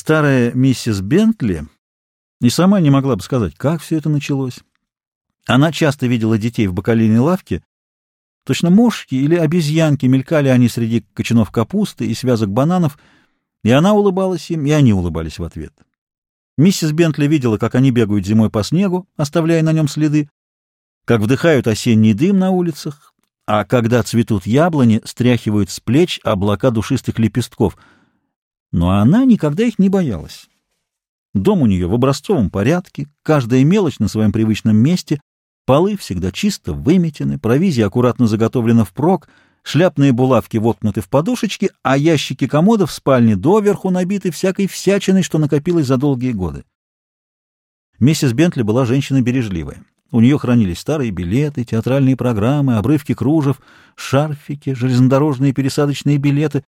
Старая миссис Бентли и сама не могла бы сказать, как все это началось. Она часто видела детей в бакалейной лавке. Точно мошки или обезьянки мелькали они среди кочанов капусты и связок бананов, и она улыбалась им, и они улыбались в ответ. Миссис Бентли видела, как они бегают зимой по снегу, оставляя на нем следы, как вдыхают осенний дым на улицах, а когда цветут яблони, стряхивают с плеч облака душистых лепестков. Но она никогда их не боялась. Дом у нее в образцовом порядке, каждая мелочь на своем привычном месте, полы всегда чисто выметены, провизия аккуратно заготовлена впрок, шляпные булавки воткнуты в подушечки, а ящики комодов в спальне доверху набиты всякой всячиной, что накопилось за долгие годы. Миссис Бентли была женщина бережливая. У нее хранились старые билеты, театральные программы, обрывки кружев, шарфики, железнодорожные пересадочные билеты,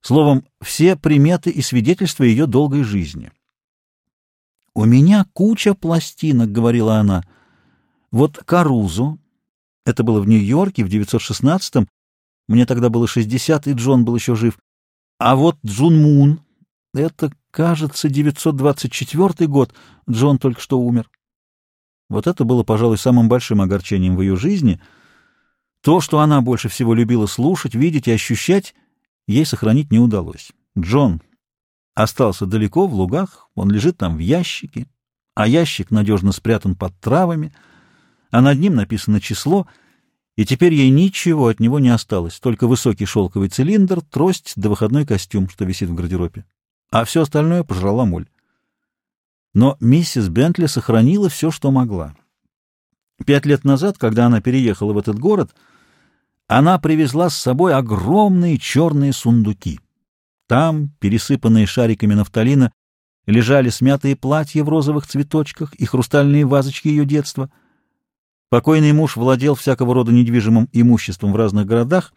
словом, все приметы и свидетельства ее долгой жизни. «У меня куча пластинок», — говорила она. «Вот Карузу, это было в Нью-Йорке в 916-м, мне тогда было 60, и Джон был еще жив. А вот Джун Мун, это, кажется, 924 год, Джон только что умер». Вот это было, пожалуй, самым большим огорчением в ее жизни. То, что она больше всего любила слушать, видеть и ощущать, ей сохранить не удалось. Джон остался далеко, в лугах, он лежит там в ящике, а ящик надежно спрятан под травами, а над ним написано число, и теперь ей ничего от него не осталось, только высокий шелковый цилиндр, трость да выходной костюм, что висит в гардеробе. А все остальное пожрала моль. Но миссис Бентли сохранила все, что могла. Пять лет назад, когда она переехала в этот город, она привезла с собой огромные черные сундуки. Там, пересыпанные шариками нафталина, лежали смятые платья в розовых цветочках и хрустальные вазочки ее детства. Покойный муж владел всякого рода недвижимым имуществом в разных городах,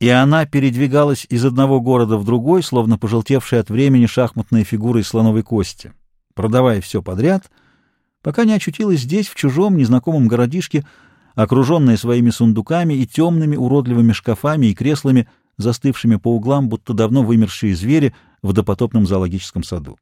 и она передвигалась из одного города в другой, словно пожелтевшая от времени шахматная фигура из слоновой кости продавая все подряд, пока не очутилась здесь, в чужом незнакомом городишке, окруженная своими сундуками и темными уродливыми шкафами и креслами, застывшими по углам, будто давно вымершие звери в допотопном зоологическом саду.